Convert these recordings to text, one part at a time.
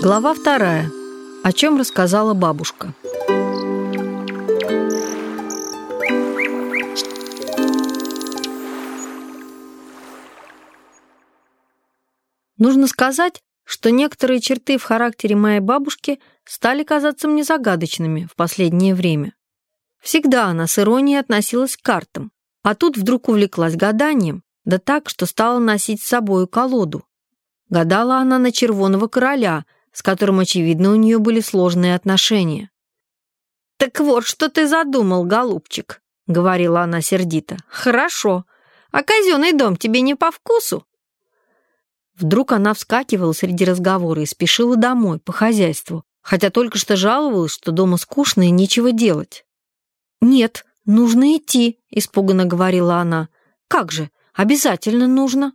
Глава вторая. О чем рассказала бабушка. Нужно сказать, что некоторые черты в характере моей бабушки стали казаться мне загадочными в последнее время. Всегда она с иронией относилась к картам, а тут вдруг увлеклась гаданием, да так, что стала носить с собой колоду. Гадала она на червоного короля, с которым, очевидно, у нее были сложные отношения. «Так вот, что ты задумал, голубчик», — говорила она сердито. «Хорошо. А казенный дом тебе не по вкусу?» Вдруг она вскакивала среди разговора и спешила домой, по хозяйству, хотя только что жаловалась, что дома скучно и нечего делать. «Нет, нужно идти», — испуганно говорила она. «Как же, обязательно нужно».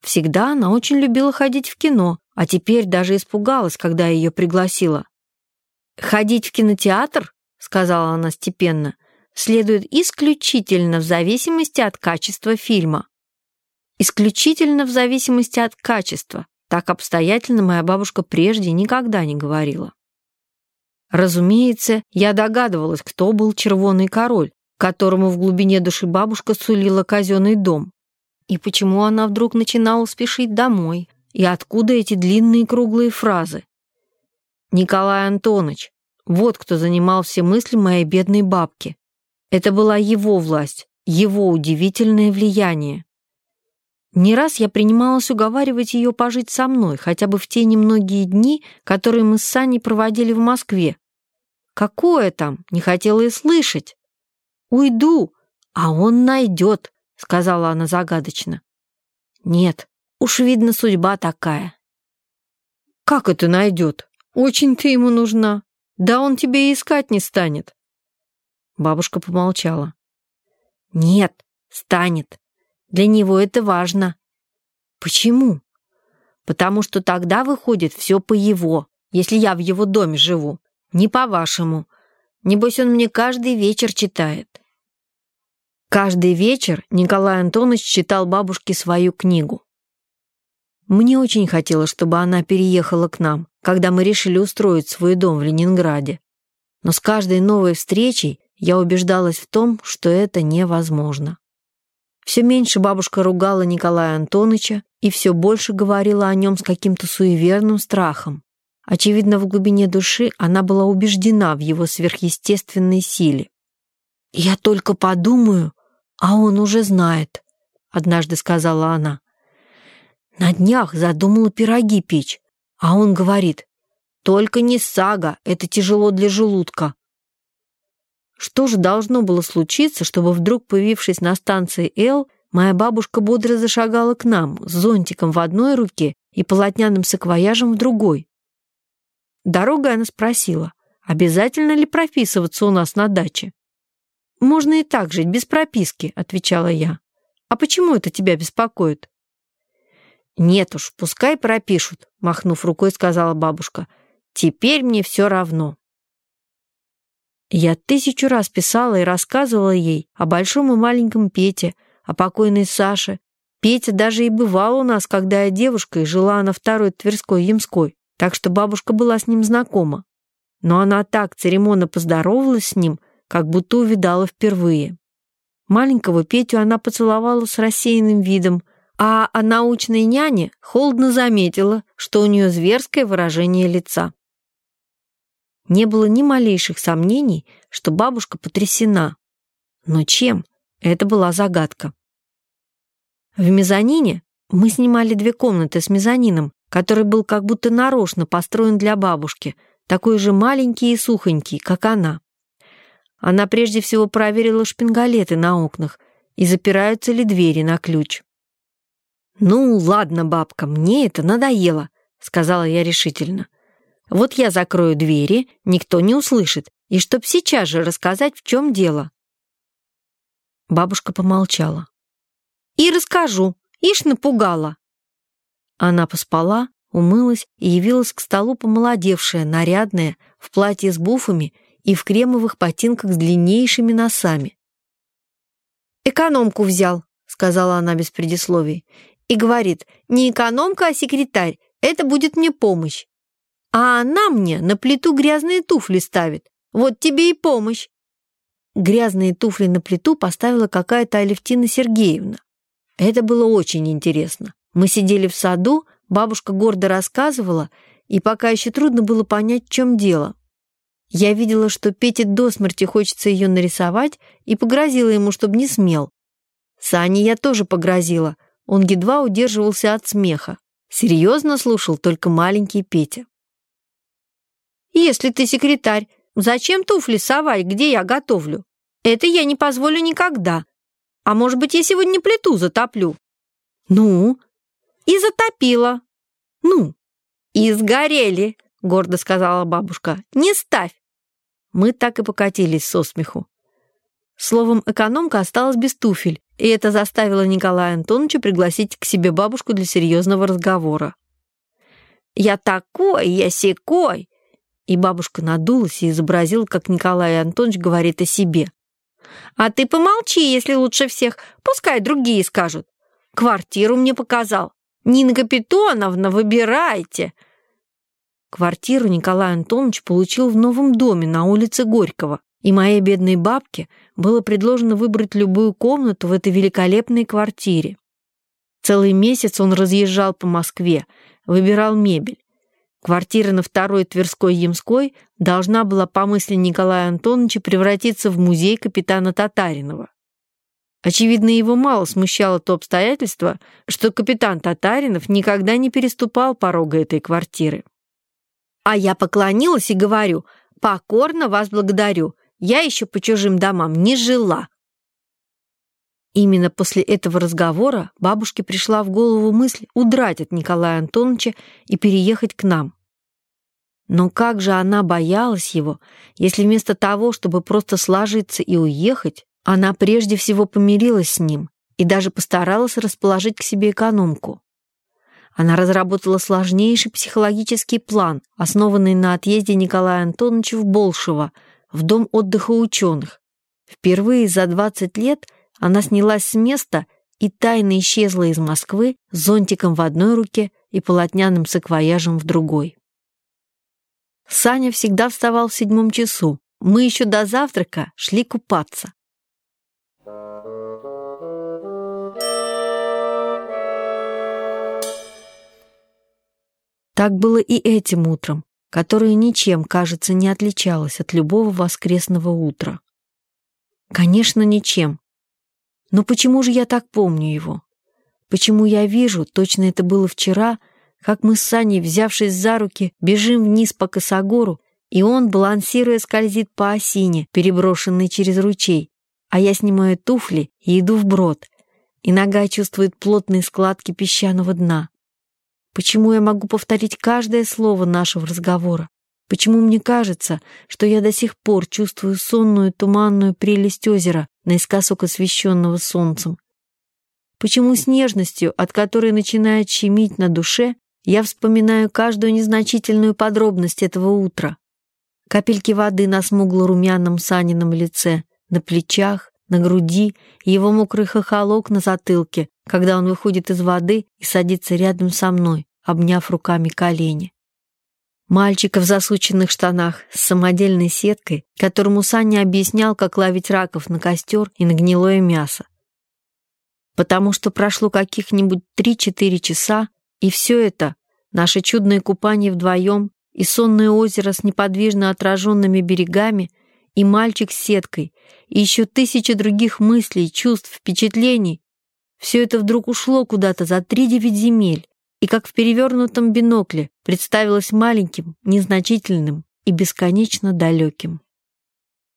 Всегда она очень любила ходить в кино, а теперь даже испугалась, когда ее пригласила. «Ходить в кинотеатр», — сказала она степенно, «следует исключительно в зависимости от качества фильма. Исключительно в зависимости от качества. Так обстоятельно моя бабушка прежде никогда не говорила. Разумеется, я догадывалась, кто был червоный король, которому в глубине души бабушка сулила казенный дом. И почему она вдруг начинала спешить домой, и откуда эти длинные круглые фразы. Николай Антонович, вот кто занимал все мысли моей бедной бабки. Это была его власть, его удивительное влияние. Не раз я принималась уговаривать ее пожить со мной, хотя бы в те немногие дни, которые мы с Саней проводили в Москве. Какое там, не хотела и слышать. «Уйду, а он найдет», — сказала она загадочно. «Нет, уж видно, судьба такая». «Как это найдет? Очень ты ему нужна. Да он тебе и искать не станет». Бабушка помолчала. «Нет, станет. Для него это важно. Почему? Потому что тогда выходит все по его, если я в его доме живу. Не по-вашему. Небось, он мне каждый вечер читает. Каждый вечер Николай Антонович читал бабушке свою книгу. Мне очень хотелось, чтобы она переехала к нам, когда мы решили устроить свой дом в Ленинграде. Но с каждой новой встречей я убеждалась в том, что это невозможно. Все меньше бабушка ругала Николая Антоновича и все больше говорила о нем с каким-то суеверным страхом. Очевидно, в глубине души она была убеждена в его сверхъестественной силе. «Я только подумаю, а он уже знает», — однажды сказала она. «На днях задумала пироги печь, а он говорит, только не сага, это тяжело для желудка. Что же должно было случиться, чтобы вдруг, появившись на станции «Л», моя бабушка бодро зашагала к нам с зонтиком в одной руке и полотняным саквояжем в другой? Дорогой она спросила, обязательно ли прописываться у нас на даче? «Можно и так жить, без прописки», — отвечала я. «А почему это тебя беспокоит?» «Нет уж, пускай пропишут», — махнув рукой, сказала бабушка. «Теперь мне все равно». Я тысячу раз писала и рассказывала ей о большом и маленьком Пете, о покойной Саше. Петя даже и бывал у нас, когда я девушка и жила на второй Тверской Ямской, так что бабушка была с ним знакома. Но она так церемонно поздоровалась с ним, как будто увидала впервые. Маленького Петю она поцеловала с рассеянным видом, а о научной няне холодно заметила, что у нее зверское выражение лица. Не было ни малейших сомнений, что бабушка потрясена. Но чем? Это была загадка. В мезонине мы снимали две комнаты с мезонином, который был как будто нарочно построен для бабушки, такой же маленький и сухонький, как она. Она прежде всего проверила шпингалеты на окнах и запираются ли двери на ключ. «Ну, ладно, бабка, мне это надоело», — сказала я решительно. Вот я закрою двери, никто не услышит, и чтоб сейчас же рассказать, в чем дело». Бабушка помолчала. «И расскажу, ишь напугала». Она поспала, умылась и явилась к столу помолодевшая, нарядная, в платье с буфами и в кремовых ботинках с длиннейшими носами. «Экономку взял», — сказала она без предисловий, и говорит, «не экономка, а секретарь, это будет мне помощь». а она мне на плиту грязные туфли ставит. Вот тебе и помощь. Грязные туфли на плиту поставила какая-то Алевтина Сергеевна. Это было очень интересно. Мы сидели в саду, бабушка гордо рассказывала, и пока еще трудно было понять, в чем дело. Я видела, что Пете до смерти хочется ее нарисовать, и погрозила ему, чтобы не смел. Сане я тоже погрозила. Он едва удерживался от смеха. Серьезно слушал только маленький Петя. «Если ты секретарь, зачем туфли совать, где я готовлю? Это я не позволю никогда. А может быть, я сегодня плиту затоплю?» «Ну?» «И затопила». «Ну?» «И сгорели», — гордо сказала бабушка. «Не ставь». Мы так и покатились со смеху. Словом, экономка осталась без туфель, и это заставило Николая Антоновича пригласить к себе бабушку для серьезного разговора. «Я такой, я секой!» И бабушка надулась и изобразила, как Николай Антонович говорит о себе. «А ты помолчи, если лучше всех, пускай другие скажут. Квартиру мне показал. Нина Капитоновна, выбирайте!» Квартиру Николай Антонович получил в новом доме на улице Горького, и моей бедной бабке было предложено выбрать любую комнату в этой великолепной квартире. Целый месяц он разъезжал по Москве, выбирал мебель. Квартира на второй Тверской Ямской должна была, по мысли Николая Антоновича, превратиться в музей капитана Татаринова. Очевидно, его мало смущало то обстоятельство, что капитан Татаринов никогда не переступал порога этой квартиры. А я поклонилась и говорю, покорно вас благодарю, я еще по чужим домам не жила. Именно после этого разговора бабушке пришла в голову мысль удрать от Николая Антоновича и переехать к нам. Но как же она боялась его, если вместо того, чтобы просто сложиться и уехать, она прежде всего помирилась с ним и даже постаралась расположить к себе экономку. Она разработала сложнейший психологический план, основанный на отъезде Николая Антоновича в Болшево, в дом отдыха ученых. Впервые за 20 лет она снялась с места и тайно исчезла из Москвы с зонтиком в одной руке и полотняным саквояжем в другой. Саня всегда вставал в седьмом часу. Мы еще до завтрака шли купаться. Так было и этим утром, которое ничем, кажется, не отличалось от любого воскресного утра. Конечно, ничем. Но почему же я так помню его? Почему я вижу, точно это было вчера, как мы с Саней, взявшись за руки, бежим вниз по косогору, и он, балансируя, скользит по осине, переброшенной через ручей, а я снимаю туфли и иду вброд, и нога чувствует плотные складки песчаного дна. Почему я могу повторить каждое слово нашего разговора? Почему мне кажется, что я до сих пор чувствую сонную туманную прелесть озера, наискосок освещенного солнцем? Почему с нежностью, от которой начинает щемить на душе, я вспоминаю каждую незначительную подробность этого утра? Капельки воды на смугло-румяном Санином лице, на плечах, на груди, его мокрый хохолок на затылке, когда он выходит из воды и садится рядом со мной, обняв руками колени. Мальчика в засученных штанах с самодельной сеткой, которому Саня объяснял, как ловить раков на костер и на гнилое мясо. Потому что прошло каких-нибудь три-четыре часа, и все это, наше чудное купание вдвоем, и сонное озеро с неподвижно отраженными берегами, и мальчик с сеткой, и еще тысячи других мыслей, чувств, впечатлений, все это вдруг ушло куда-то за три девять земель, и как в перевернутом бинокле представилось маленьким, незначительным и бесконечно далеким.